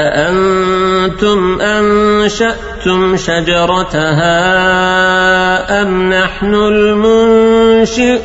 أأنتم أنشأتم شجرتها أم نحن المنشئون؟